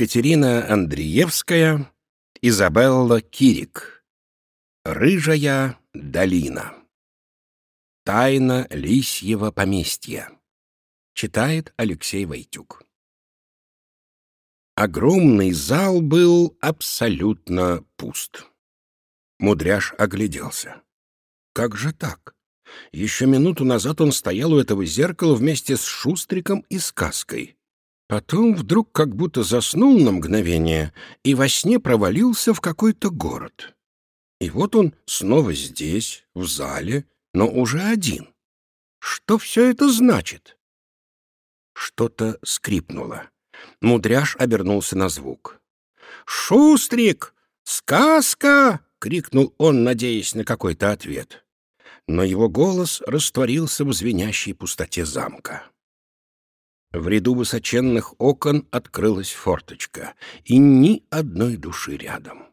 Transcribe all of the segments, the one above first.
Екатерина Андреевская, Изабелла Кирик. Рыжая долина. Тайна лисьего поместья. Читает Алексей Войтюк. Огромный зал был абсолютно пуст. Мудряш огляделся. Как же так? Еще минуту назад он стоял у этого зеркала вместе с Шустриком и сказкой. Потом вдруг как будто заснул на мгновение и во сне провалился в какой-то город. И вот он снова здесь, в зале, но уже один. Что все это значит? Что-то скрипнуло. Мудряш обернулся на звук. «Шустрик! Сказка!» — крикнул он, надеясь на какой-то ответ. Но его голос растворился в звенящей пустоте замка. В ряду высоченных окон открылась форточка, и ни одной души рядом.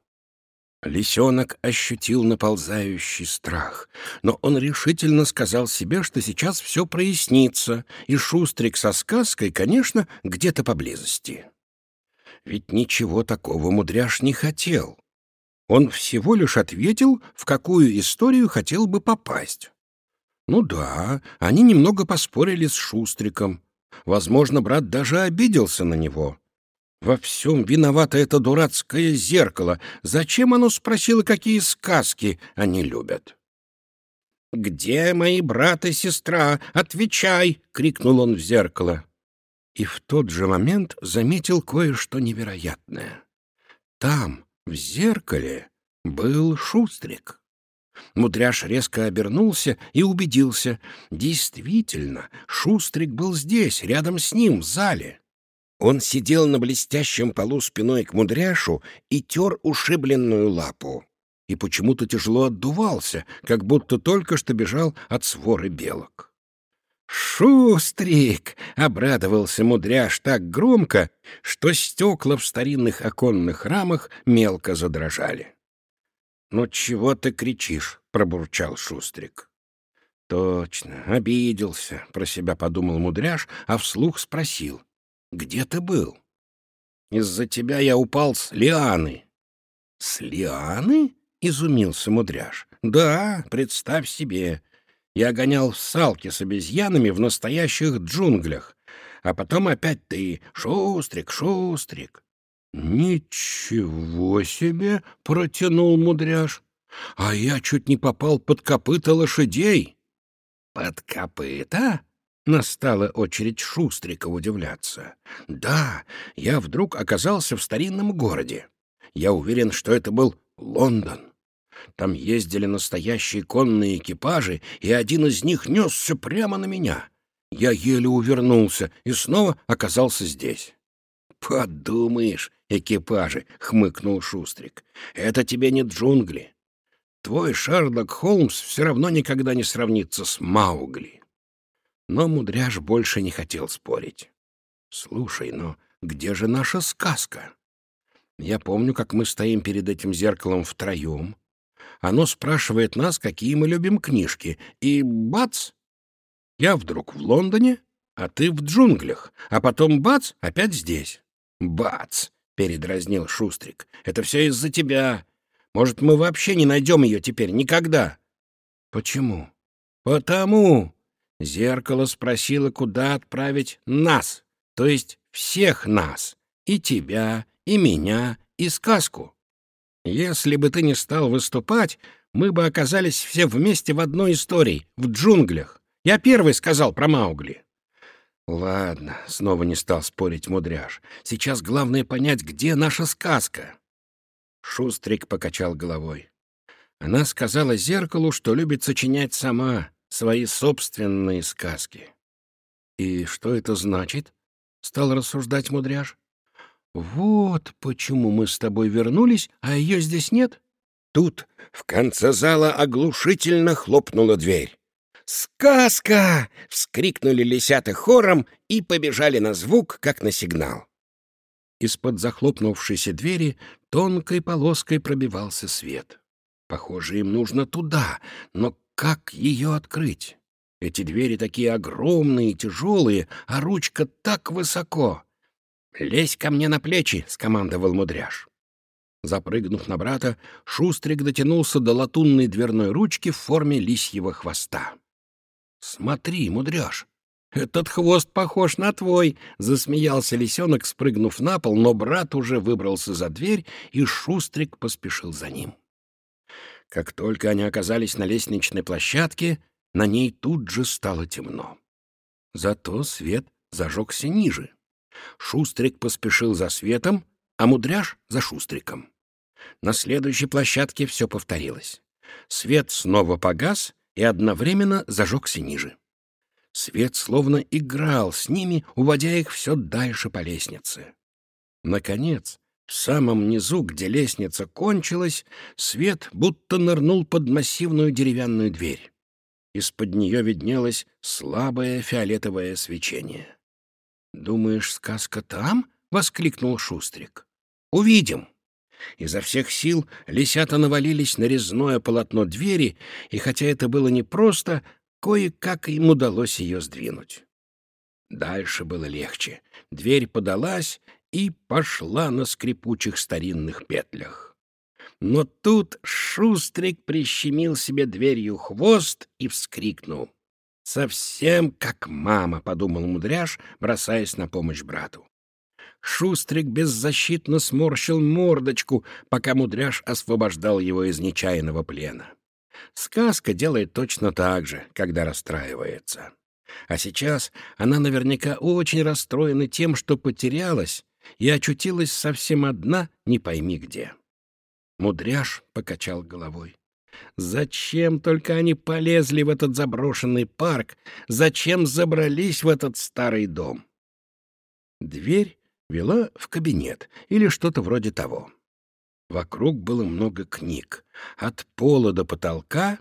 Лисенок ощутил наползающий страх, но он решительно сказал себе, что сейчас все прояснится, и Шустрик со сказкой, конечно, где-то поблизости. Ведь ничего такого мудряш не хотел. Он всего лишь ответил, в какую историю хотел бы попасть. Ну да, они немного поспорили с Шустриком, Возможно, брат даже обиделся на него. Во всем виновато это дурацкое зеркало. Зачем оно спросило, какие сказки они любят? «Где мои брат и сестра? Отвечай!» — крикнул он в зеркало. И в тот же момент заметил кое-что невероятное. Там, в зеркале, был Шустрик. Мудряш резко обернулся и убедился. Действительно, Шустрик был здесь, рядом с ним, в зале. Он сидел на блестящем полу спиной к Мудряшу и тер ушибленную лапу. И почему-то тяжело отдувался, как будто только что бежал от своры белок. «Шустрик!» — обрадовался Мудряш так громко, что стекла в старинных оконных рамах мелко задрожали. «Ну чего ты кричишь?» — пробурчал Шустрик. «Точно, обиделся», — про себя подумал Мудряш, а вслух спросил. «Где ты был?» «Из-за тебя я упал с лианы». «С лианы?» — изумился Мудряш. «Да, представь себе. Я гонял в салке с обезьянами в настоящих джунглях. А потом опять ты, Шустрик, Шустрик. «Ничего себе!» — протянул мудряш. «А я чуть не попал под копыта лошадей». «Под копыта?» — настала очередь Шустрика удивляться. «Да, я вдруг оказался в старинном городе. Я уверен, что это был Лондон. Там ездили настоящие конные экипажи, и один из них несся прямо на меня. Я еле увернулся и снова оказался здесь». «Подумаешь, экипажи!» — хмыкнул Шустрик. «Это тебе не джунгли. Твой Шерлок Холмс все равно никогда не сравнится с Маугли». Но Мудряш больше не хотел спорить. «Слушай, но где же наша сказка?» Я помню, как мы стоим перед этим зеркалом втроем. Оно спрашивает нас, какие мы любим книжки, и бац! Я вдруг в Лондоне, а ты в джунглях, а потом бац, опять здесь. «Бац!» — передразнил Шустрик. «Это все из-за тебя. Может, мы вообще не найдем ее теперь никогда?» «Почему?» «Потому!» Зеркало спросило, куда отправить нас, то есть всех нас, и тебя, и меня, и сказку. Если бы ты не стал выступать, мы бы оказались все вместе в одной истории, в джунглях. Я первый сказал про Маугли. «Ладно», — снова не стал спорить мудряш. «Сейчас главное понять, где наша сказка». Шустрик покачал головой. Она сказала зеркалу, что любит сочинять сама свои собственные сказки. «И что это значит?» — стал рассуждать мудряш. «Вот почему мы с тобой вернулись, а ее здесь нет?» Тут в конце зала оглушительно хлопнула дверь. «Сказка!» — вскрикнули лисята хором и побежали на звук, как на сигнал. Из-под захлопнувшейся двери тонкой полоской пробивался свет. Похоже, им нужно туда, но как ее открыть? Эти двери такие огромные и тяжелые, а ручка так высоко. «Лезь ко мне на плечи!» — скомандовал мудряш. Запрыгнув на брата, Шустрик дотянулся до латунной дверной ручки в форме лисьего хвоста. «Смотри, мудряш, этот хвост похож на твой!» — засмеялся лисенок, спрыгнув на пол, но брат уже выбрался за дверь, и Шустрик поспешил за ним. Как только они оказались на лестничной площадке, на ней тут же стало темно. Зато свет зажегся ниже. Шустрик поспешил за светом, а мудряш — за Шустриком. На следующей площадке все повторилось. Свет снова погас и одновременно зажегся ниже. Свет словно играл с ними, уводя их все дальше по лестнице. Наконец, в самом низу, где лестница кончилась, свет будто нырнул под массивную деревянную дверь. Из-под нее виднелось слабое фиолетовое свечение. «Думаешь, сказка там?» — воскликнул Шустрик. «Увидим!» Изо всех сил лисята навалились на резное полотно двери, и хотя это было непросто, кое-как им удалось ее сдвинуть. Дальше было легче. Дверь подалась и пошла на скрипучих старинных петлях. Но тут Шустрик прищемил себе дверью хвост и вскрикнул. «Совсем как мама», — подумал мудряш, бросаясь на помощь брату. Шустрик беззащитно сморщил мордочку, пока мудряш освобождал его из нечаянного плена. Сказка делает точно так же, когда расстраивается. А сейчас она наверняка очень расстроена тем, что потерялась и очутилась совсем одна, не пойми где. Мудряш покачал головой. Зачем только они полезли в этот заброшенный парк? Зачем забрались в этот старый дом? Дверь вела в кабинет или что-то вроде того. Вокруг было много книг, от пола до потолка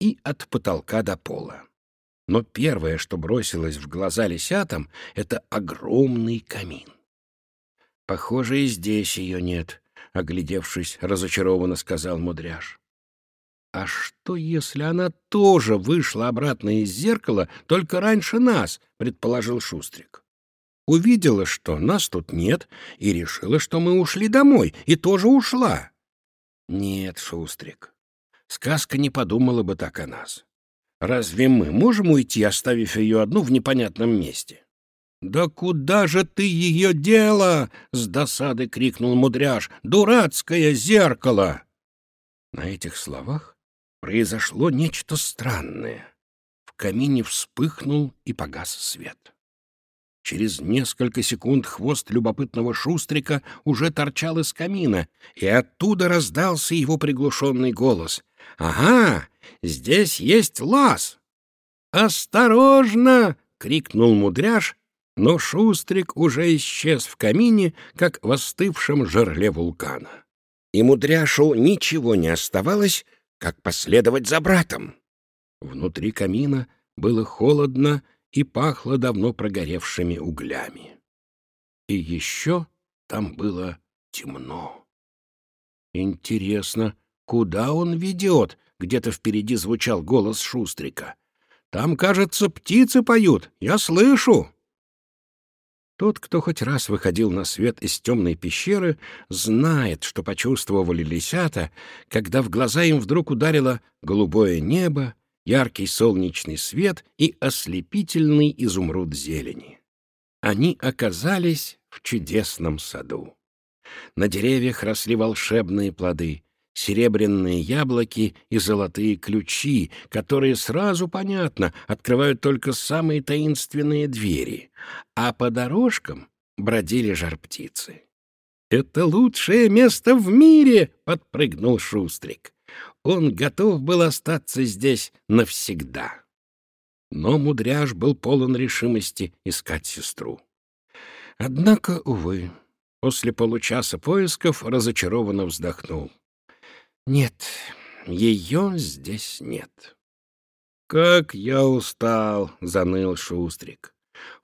и от потолка до пола. Но первое, что бросилось в глаза лисятам, — это огромный камин. «Похоже, и здесь ее нет», — оглядевшись, разочарованно сказал Мудряш. «А что, если она тоже вышла обратно из зеркала, только раньше нас?» — предположил Шустрик увидела, что нас тут нет, и решила, что мы ушли домой, и тоже ушла. Нет, Шустрик, сказка не подумала бы так о нас. Разве мы можем уйти, оставив ее одну в непонятном месте? «Да куда же ты ее дела?» — с досады крикнул мудряш. «Дурацкое зеркало!» На этих словах произошло нечто странное. В камине вспыхнул и погас свет. Через несколько секунд хвост любопытного шустрика уже торчал из камина, и оттуда раздался его приглушенный голос. «Ага, здесь есть лаз!» «Осторожно!» — крикнул мудряш, но шустрик уже исчез в камине, как в остывшем жерле вулкана. И мудряшу ничего не оставалось, как последовать за братом. Внутри камина было холодно и пахло давно прогоревшими углями. И еще там было темно. «Интересно, куда он ведет?» — где-то впереди звучал голос Шустрика. «Там, кажется, птицы поют, я слышу!» Тот, кто хоть раз выходил на свет из темной пещеры, знает, что почувствовали лисята, когда в глаза им вдруг ударило голубое небо, яркий солнечный свет и ослепительный изумруд зелени. Они оказались в чудесном саду. На деревьях росли волшебные плоды, серебряные яблоки и золотые ключи, которые сразу, понятно, открывают только самые таинственные двери, а по дорожкам бродили жар-птицы. «Это лучшее место в мире!» — подпрыгнул Шустрик он готов был остаться здесь навсегда. Но Мудряш был полон решимости искать сестру. Однако, увы, после получаса поисков разочарованно вздохнул. Нет, ее здесь нет. «Как я устал!» — заныл Шустрик.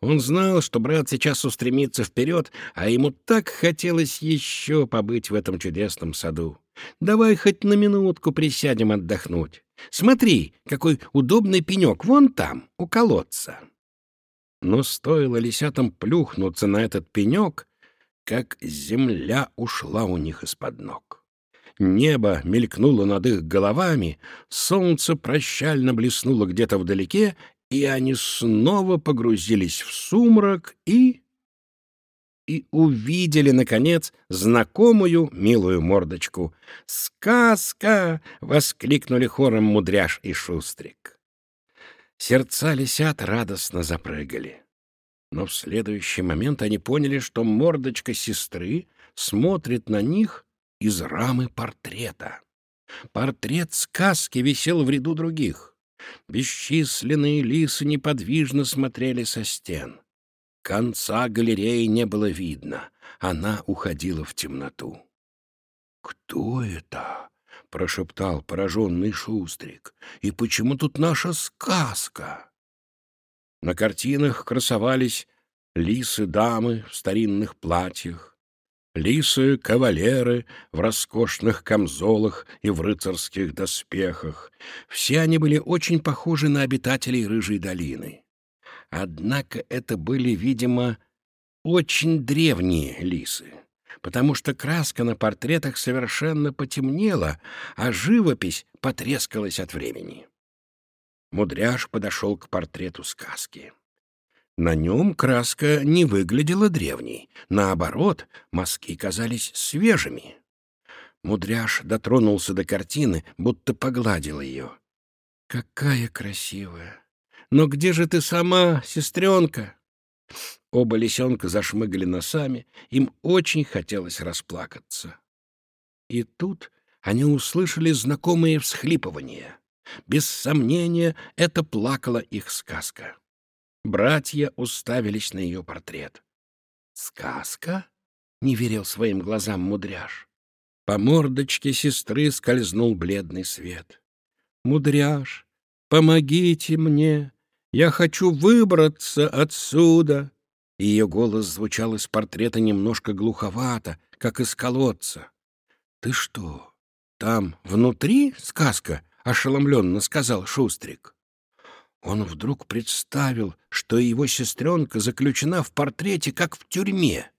Он знал, что брат сейчас устремится вперед, а ему так хотелось еще побыть в этом чудесном саду. Давай хоть на минутку присядем отдохнуть. Смотри, какой удобный пенек вон там, у колодца. Но стоило лисятам плюхнуться на этот пенек, как земля ушла у них из-под ног. Небо мелькнуло над их головами, солнце прощально блеснуло где-то вдалеке, и они снова погрузились в сумрак и... и увидели, наконец, знакомую милую мордочку. «Сказка!» — воскликнули хором Мудряш и Шустрик. Сердца лисят радостно запрыгали. Но в следующий момент они поняли, что мордочка сестры смотрит на них из рамы портрета. Портрет сказки висел в ряду других. Бесчисленные лисы неподвижно смотрели со стен. Конца галереи не было видно. Она уходила в темноту. «Кто это?» — прошептал пораженный Шустрик. «И почему тут наша сказка?» На картинах красовались лисы-дамы в старинных платьях, лисы-кавалеры в роскошных камзолах и в рыцарских доспехах. Все они были очень похожи на обитателей Рыжей долины. Однако это были, видимо, очень древние лисы, потому что краска на портретах совершенно потемнела, а живопись потрескалась от времени. Мудряш подошел к портрету сказки. На нем краска не выглядела древней. Наоборот, мазки казались свежими. Мудряш дотронулся до картины, будто погладил ее. «Какая красивая! Но где же ты сама, сестренка?» Оба лисенка зашмыгали носами, им очень хотелось расплакаться. И тут они услышали знакомые всхлипывания. Без сомнения, это плакала их сказка. Братья уставились на ее портрет. «Сказка?» — не верил своим глазам мудряш. По мордочке сестры скользнул бледный свет. «Мудряш, помогите мне! Я хочу выбраться отсюда!» Ее голос звучал из портрета немножко глуховато, как из колодца. «Ты что, там внутри сказка?» ошеломленно сказал Шустрик. Он вдруг представил, что его сестренка заключена в портрете, как в тюрьме.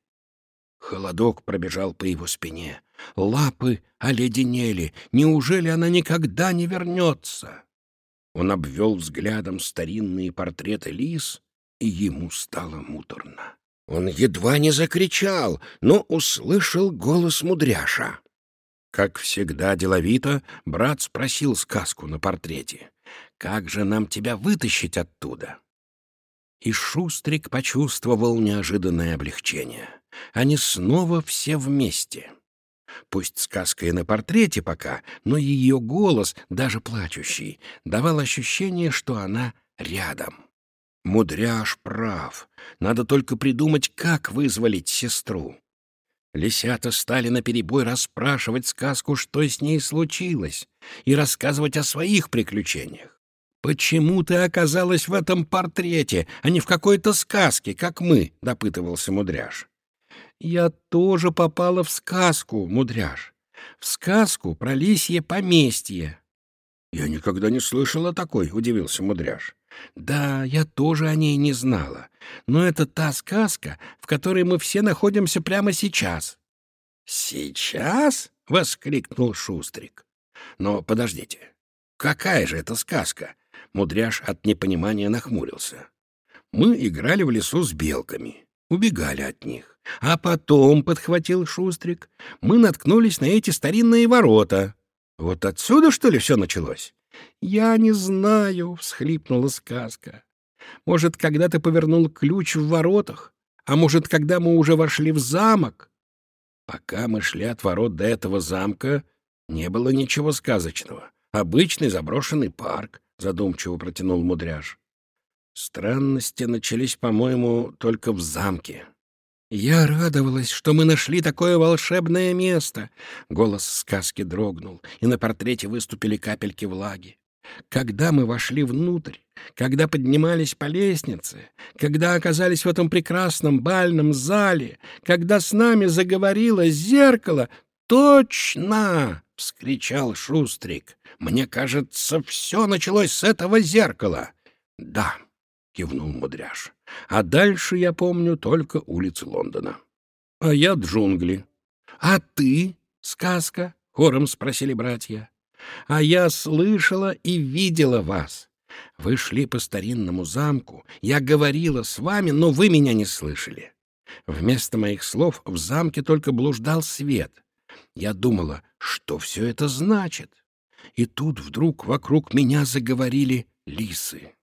Холодок пробежал по его спине. Лапы оледенели. Неужели она никогда не вернется? Он обвел взглядом старинные портреты лис, и ему стало муторно. Он едва не закричал, но услышал голос мудряша. Как всегда деловито, брат спросил сказку на портрете. «Как же нам тебя вытащить оттуда?» И Шустрик почувствовал неожиданное облегчение. Они снова все вместе. Пусть сказка и на портрете пока, но ее голос, даже плачущий, давал ощущение, что она рядом. Мудряш прав. Надо только придумать, как вызволить сестру. Лисята стали наперебой расспрашивать сказку, что с ней случилось, и рассказывать о своих приключениях. «Почему ты оказалась в этом портрете, а не в какой-то сказке, как мы?» — допытывался Мудряш. «Я тоже попала в сказку, Мудряш. В сказку про лисье поместье». «Я никогда не слышал о такой», — удивился Мудряш. Да, я тоже о ней не знала. Но это та сказка, в которой мы все находимся прямо сейчас. Сейчас? воскликнул Шустрик. Но подождите. Какая же это сказка? Мудряш от непонимания нахмурился. Мы играли в лесу с белками, убегали от них. А потом, — подхватил Шустрик, — мы наткнулись на эти старинные ворота. Вот отсюда, что ли, все началось? «Я не знаю», — всхлипнула сказка. «Может, когда ты повернул ключ в воротах? А может, когда мы уже вошли в замок?» Пока мы шли от ворот до этого замка, не было ничего сказочного. Обычный заброшенный парк, — задумчиво протянул мудряж. Странности начались, по-моему, только в замке. «Я радовалась, что мы нашли такое волшебное место!» Голос сказки дрогнул, и на портрете выступили капельки влаги. «Когда мы вошли внутрь, когда поднимались по лестнице, когда оказались в этом прекрасном бальном зале, когда с нами заговорило зеркало, точно!» — вскричал Шустрик. «Мне кажется, все началось с этого зеркала». «Да», — кивнул Мудряш. А дальше я помню только улицы Лондона. а я джунгли. А ты, сказка? Хором спросили братья. А я слышала и видела вас. Вы шли по старинному замку, я говорила с вами, но вы меня не слышали. Вместо моих слов в замке только блуждал свет. Я думала, что все это значит. И тут вдруг вокруг меня заговорили лисы.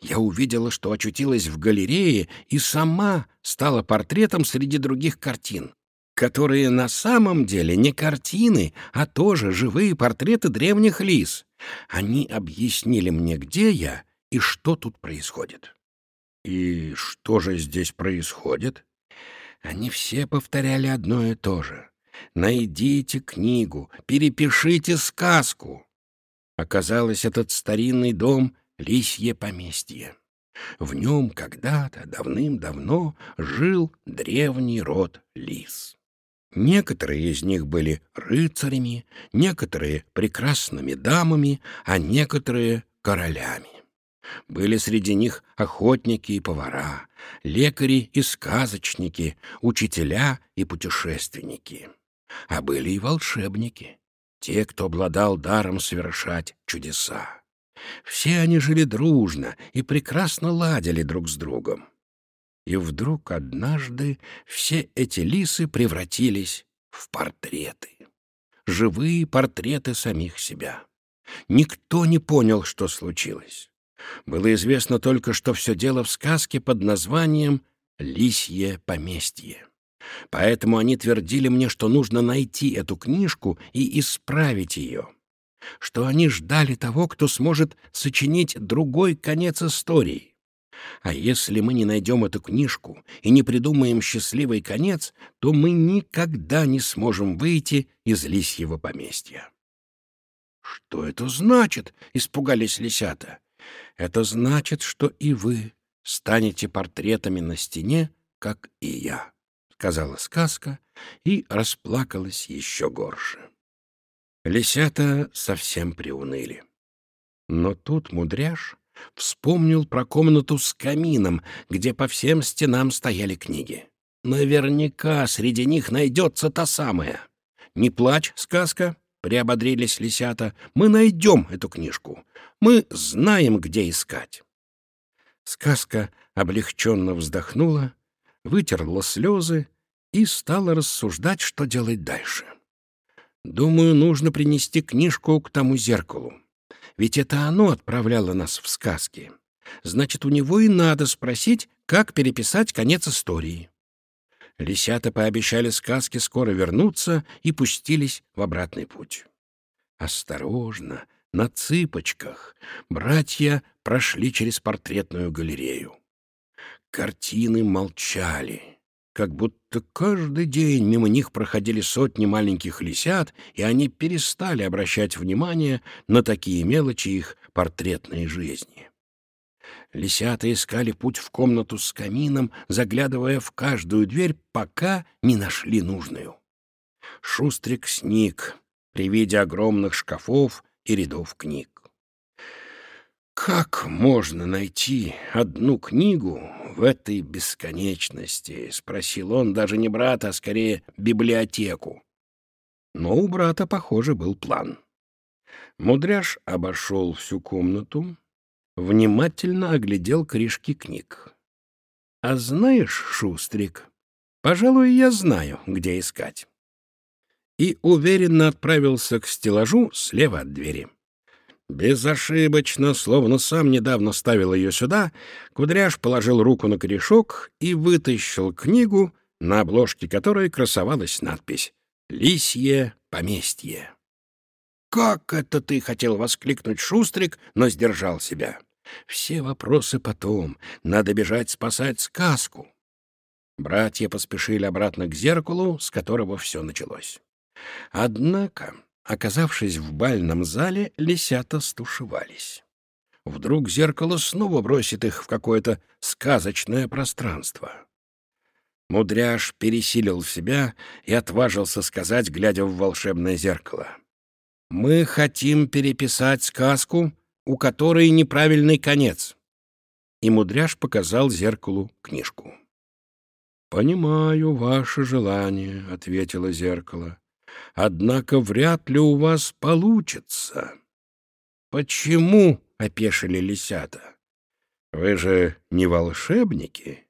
Я увидела, что очутилась в галерее и сама стала портретом среди других картин, которые на самом деле не картины, а тоже живые портреты древних лис. Они объяснили мне, где я и что тут происходит. И что же здесь происходит? Они все повторяли одно и то же. «Найдите книгу, перепишите сказку». Оказалось, этот старинный дом — лисье поместье. В нем когда-то, давным-давно, жил древний род лис. Некоторые из них были рыцарями, некоторые — прекрасными дамами, а некоторые — королями. Были среди них охотники и повара, лекари и сказочники, учителя и путешественники. А были и волшебники, те, кто обладал даром совершать чудеса. Все они жили дружно и прекрасно ладили друг с другом. И вдруг однажды все эти лисы превратились в портреты. Живые портреты самих себя. Никто не понял, что случилось. Было известно только, что все дело в сказке под названием «Лисье поместье». Поэтому они твердили мне, что нужно найти эту книжку и исправить ее, что они ждали того, кто сможет сочинить другой конец истории. А если мы не найдем эту книжку и не придумаем счастливый конец, то мы никогда не сможем выйти из лисьего поместья. «Что это значит?» — испугались лисята. Это значит, что и вы станете портретами на стене, как и я, — сказала сказка и расплакалась еще горше. Лисята совсем приуныли. Но тут мудряш вспомнил про комнату с камином, где по всем стенам стояли книги. Наверняка среди них найдется та самая. «Не плачь, сказка», — приободрились лисята, — «мы найдем эту книжку. Мы знаем, где искать». Сказка облегченно вздохнула, вытерла слезы и стала рассуждать, что делать дальше. «Думаю, нужно принести книжку к тому зеркалу. Ведь это оно отправляло нас в сказки. Значит, у него и надо спросить, как переписать конец истории». Лисята пообещали сказке скоро вернуться и пустились в обратный путь. Осторожно, на цыпочках братья прошли через портретную галерею. Картины молчали, как будто каждый день мимо них проходили сотни маленьких лисят, и они перестали обращать внимание на такие мелочи их портретной жизни. Лисята искали путь в комнату с камином, заглядывая в каждую дверь, пока не нашли нужную. Шустрик сник при виде огромных шкафов и рядов книг. «Как можно найти одну книгу в этой бесконечности?» — спросил он даже не брата, а скорее библиотеку. Но у брата, похоже, был план. Мудряш обошел всю комнату, внимательно оглядел корешки книг. «А знаешь, Шустрик, пожалуй, я знаю, где искать» и уверенно отправился к стеллажу слева от двери. Безошибочно, словно сам недавно ставил ее сюда, Кудряш положил руку на корешок и вытащил книгу, на обложке которой красовалась надпись «Лисье поместье». «Как это ты?» — хотел воскликнуть Шустрик, но сдержал себя. «Все вопросы потом. Надо бежать спасать сказку». Братья поспешили обратно к зеркалу, с которого все началось. Однако, оказавшись в бальном зале, лисята стушевались. Вдруг зеркало снова бросит их в какое-то сказочное пространство. Мудряш пересилил себя и отважился сказать, глядя в волшебное зеркало. «Мы хотим переписать сказку, у которой неправильный конец». И Мудряш показал зеркалу книжку. «Понимаю ваше желание», — ответило зеркало. «Однако вряд ли у вас получится». «Почему?» — опешили лисята. «Вы же не волшебники.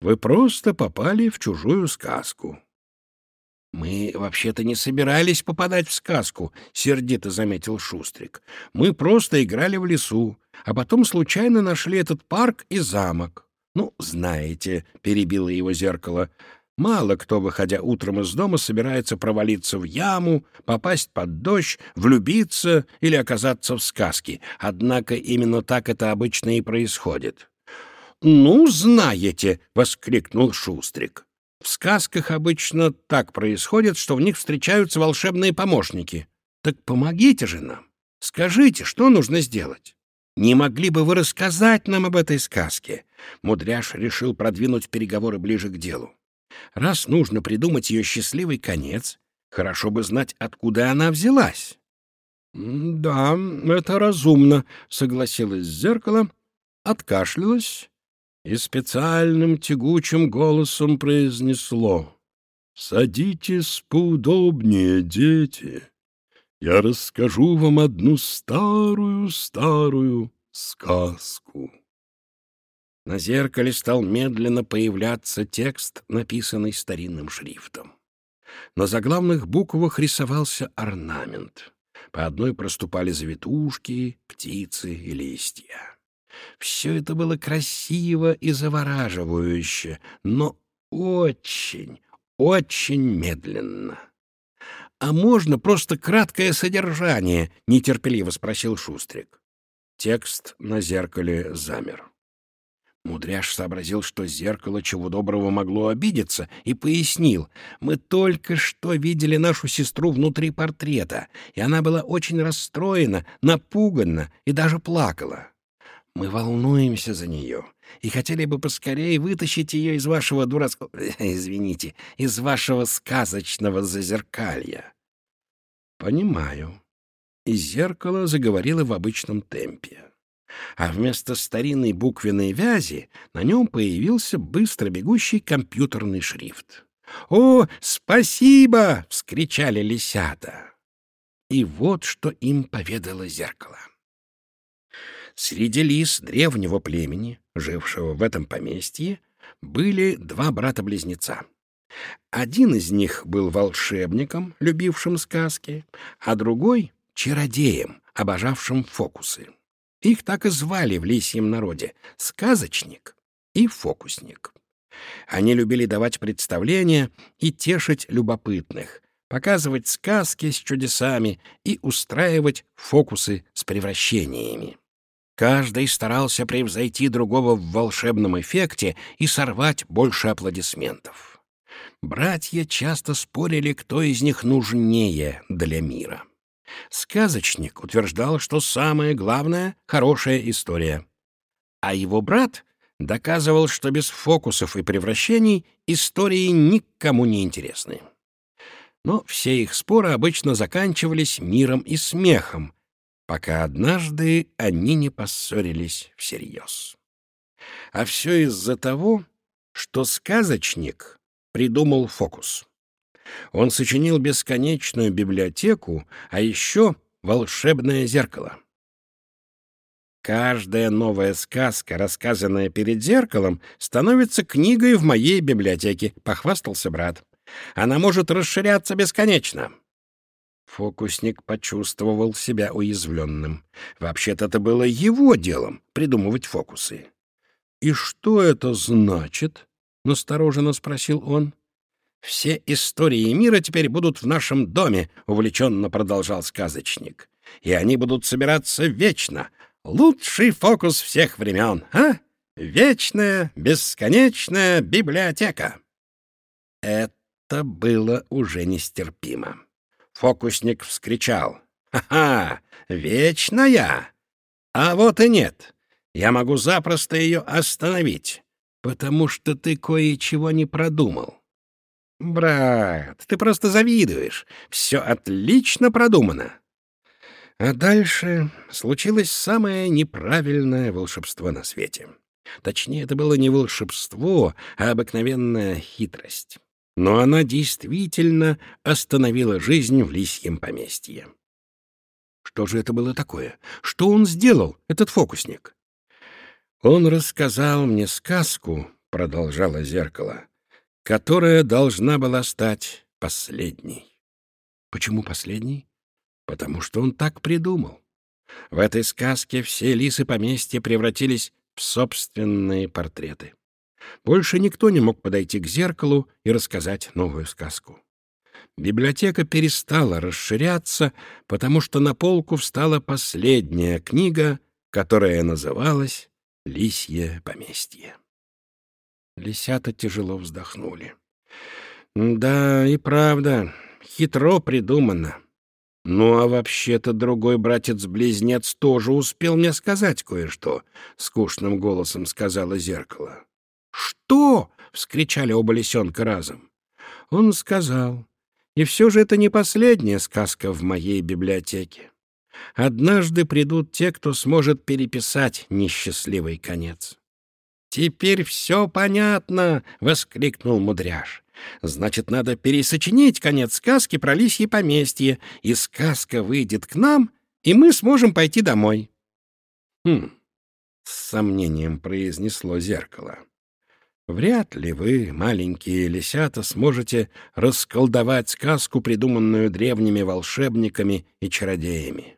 Вы просто попали в чужую сказку». «Мы вообще-то не собирались попадать в сказку», — сердито заметил Шустрик. «Мы просто играли в лесу, а потом случайно нашли этот парк и замок». «Ну, знаете», — перебило его зеркало, — «мало кто, выходя утром из дома, собирается провалиться в яму, попасть под дождь, влюбиться или оказаться в сказке. Однако именно так это обычно и происходит». «Ну, знаете», — воскликнул Шустрик. «В сказках обычно так происходит, что в них встречаются волшебные помощники. Так помогите же нам. Скажите, что нужно сделать?» Не могли бы вы рассказать нам об этой сказке? Мудряш решил продвинуть переговоры ближе к делу. Раз нужно придумать ее счастливый конец, хорошо бы знать, откуда она взялась. «Да, это разумно», — согласилась зеркало, откашлялась и специальным тягучим голосом произнесло. «Садитесь поудобнее, дети. Я расскажу вам одну старую-старую сказку. На зеркале стал медленно появляться текст, написанный старинным шрифтом. На заглавных буквах рисовался орнамент. По одной проступали завитушки, птицы и листья. Все это было красиво и завораживающе, но очень, очень медленно. «А можно просто краткое содержание?» — нетерпеливо спросил Шустрик. Текст на зеркале замер. Мудряш сообразил, что зеркало чего доброго могло обидеться, и пояснил. «Мы только что видели нашу сестру внутри портрета, и она была очень расстроена, напугана и даже плакала. Мы волнуемся за нее и хотели бы поскорее вытащить ее из вашего дурацкого... Извините, из вашего сказочного зазеркалья». «Понимаю», и зеркало заговорило в обычном темпе. А вместо старинной буквенной вязи на нем появился быстро бегущий компьютерный шрифт. «О, спасибо!» — вскричали лисята. И вот что им поведало зеркало. Среди лис древнего племени, жившего в этом поместье, были два брата-близнеца. Один из них был волшебником, любившим сказки, а другой чародеем, обожавшим фокусы. Их так и звали в лисьем народе — сказочник и фокусник. Они любили давать представления и тешить любопытных, показывать сказки с чудесами и устраивать фокусы с превращениями. Каждый старался превзойти другого в волшебном эффекте и сорвать больше аплодисментов. Братья часто спорили, кто из них нужнее для мира. Сказочник утверждал, что самое главное — хорошая история. А его брат доказывал, что без фокусов и превращений истории никому не интересны. Но все их споры обычно заканчивались миром и смехом, пока однажды они не поссорились всерьез. А все из-за того, что сказочник придумал фокус. Он сочинил бесконечную библиотеку, а еще волшебное зеркало. Каждая новая сказка, рассказанная перед зеркалом, становится книгой в моей библиотеке, — похвастался брат. Она может расширяться бесконечно. Фокусник почувствовал себя уязвленным. Вообще-то это было его делом — придумывать фокусы. «И что это значит?» — настороженно спросил он. «Все истории мира теперь будут в нашем доме», — увлеченно продолжал сказочник. «И они будут собираться вечно. Лучший фокус всех времен, а? Вечная, бесконечная библиотека». Это было уже нестерпимо. Фокусник вскричал. «Ха-ха! Вечная! А вот и нет. Я могу запросто ее остановить, потому что ты кое-чего не продумал. «Брат, ты просто завидуешь. Все отлично продумано». А дальше случилось самое неправильное волшебство на свете. Точнее, это было не волшебство, а обыкновенная хитрость. Но она действительно остановила жизнь в лисьем поместье. Что же это было такое? Что он сделал, этот фокусник? Он рассказал мне сказку, — продолжало зеркало, — которая должна была стать последней. Почему последней? Потому что он так придумал. В этой сказке все лисы поместья превратились в собственные портреты. Больше никто не мог подойти к зеркалу и рассказать новую сказку. Библиотека перестала расширяться, потому что на полку встала последняя книга, которая называлась «Лисье поместье». Лисята тяжело вздохнули. «Да, и правда, хитро придумано. Ну, а вообще-то другой братец-близнец тоже успел мне сказать кое-что», — скучным голосом сказала зеркало. «Что?» — вскричали оба лисенка разом. Он сказал, и все же это не последняя сказка в моей библиотеке. Однажды придут те, кто сможет переписать несчастливый конец. «Теперь все понятно!» — воскликнул Мудряш. «Значит, надо пересочинить конец сказки про лисье поместье, и сказка выйдет к нам, и мы сможем пойти домой». «Хм», — с сомнением произнесло зеркало. Вряд ли вы, маленькие лисята, сможете расколдовать сказку, придуманную древними волшебниками и чародеями.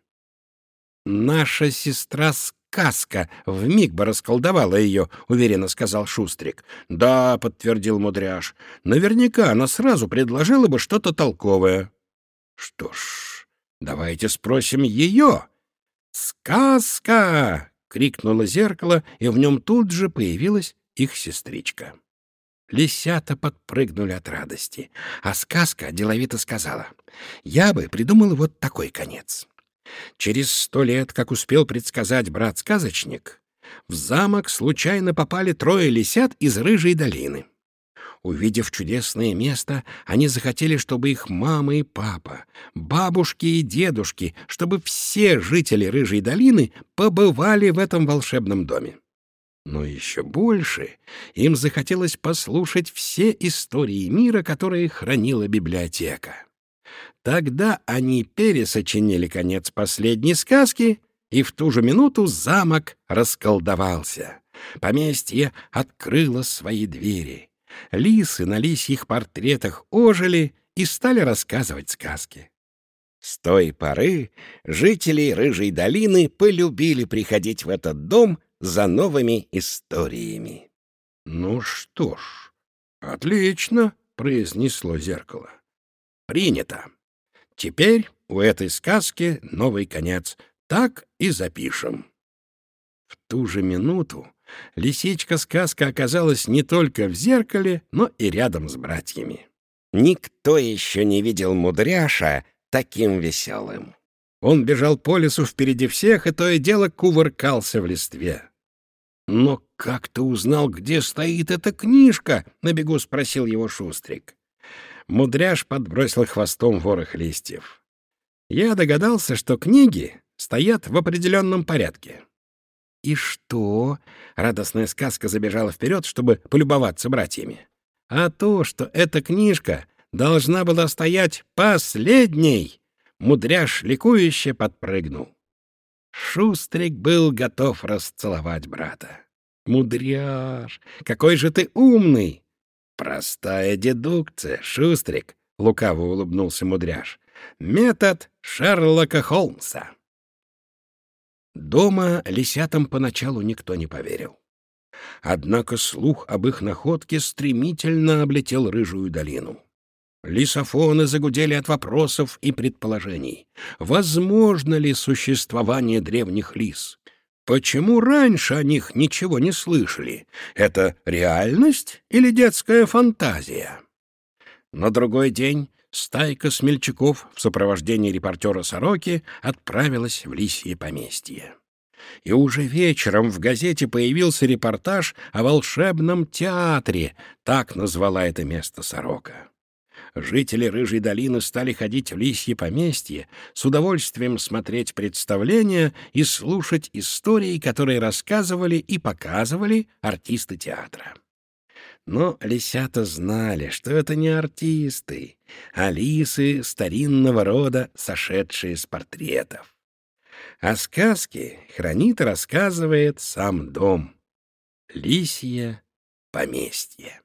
Наша сестра сказка вмиг бы расколдовала ее, — уверенно сказал Шустрик. — Да, — подтвердил Мудряш, — наверняка она сразу предложила бы что-то толковое. — Что ж, давайте спросим ее. — Сказка! — крикнуло зеркало, и в нем тут же появилась их сестричка. Лисята подпрыгнули от радости, а сказка деловито сказала, «Я бы придумал вот такой конец. Через сто лет, как успел предсказать брат-сказочник, в замок случайно попали трое лисят из Рыжей долины. Увидев чудесное место, они захотели, чтобы их мама и папа, бабушки и дедушки, чтобы все жители Рыжей долины побывали в этом волшебном доме. Но еще больше им захотелось послушать все истории мира, которые хранила библиотека. Тогда они пересочинили конец последней сказки, и в ту же минуту замок расколдовался. Поместье открыло свои двери. Лисы на лисьих портретах ожили и стали рассказывать сказки. С той поры жители Рыжей долины полюбили приходить в этот дом за новыми историями. — Ну что ж, отлично, — произнесло зеркало. — Принято. Теперь у этой сказки новый конец. Так и запишем. В ту же минуту лисичка-сказка оказалась не только в зеркале, но и рядом с братьями. Никто еще не видел мудряша таким веселым. Он бежал по лесу впереди всех и то и дело кувыркался в листве. «Но как ты узнал, где стоит эта книжка?» — на бегу спросил его Шустрик. Мудряш подбросил хвостом ворох листьев. Я догадался, что книги стоят в определенном порядке. «И что?» — радостная сказка забежала вперед, чтобы полюбоваться братьями. «А то, что эта книжка должна была стоять последней!» Мудряш ликующе подпрыгнул. Шустрик был готов расцеловать брата. «Мудряш, какой же ты умный!» «Простая дедукция, Шустрик!» — лукаво улыбнулся Мудряш. «Метод Шерлока Холмса!» Дома лисятам поначалу никто не поверил. Однако слух об их находке стремительно облетел Рыжую долину. Лисофоны загудели от вопросов и предположений. Возможно ли существование древних лис? Почему раньше о них ничего не слышали? Это реальность или детская фантазия? На другой день стайка смельчаков в сопровождении репортера Сороки отправилась в лисье поместье. И уже вечером в газете появился репортаж о волшебном театре, так назвала это место Сорока. Жители Рыжей долины стали ходить в лисье поместье, с удовольствием смотреть представления и слушать истории, которые рассказывали и показывали артисты театра. Но лисята знали, что это не артисты, а лисы старинного рода, сошедшие с портретов. А сказки хранит и рассказывает сам дом. Лисье поместье.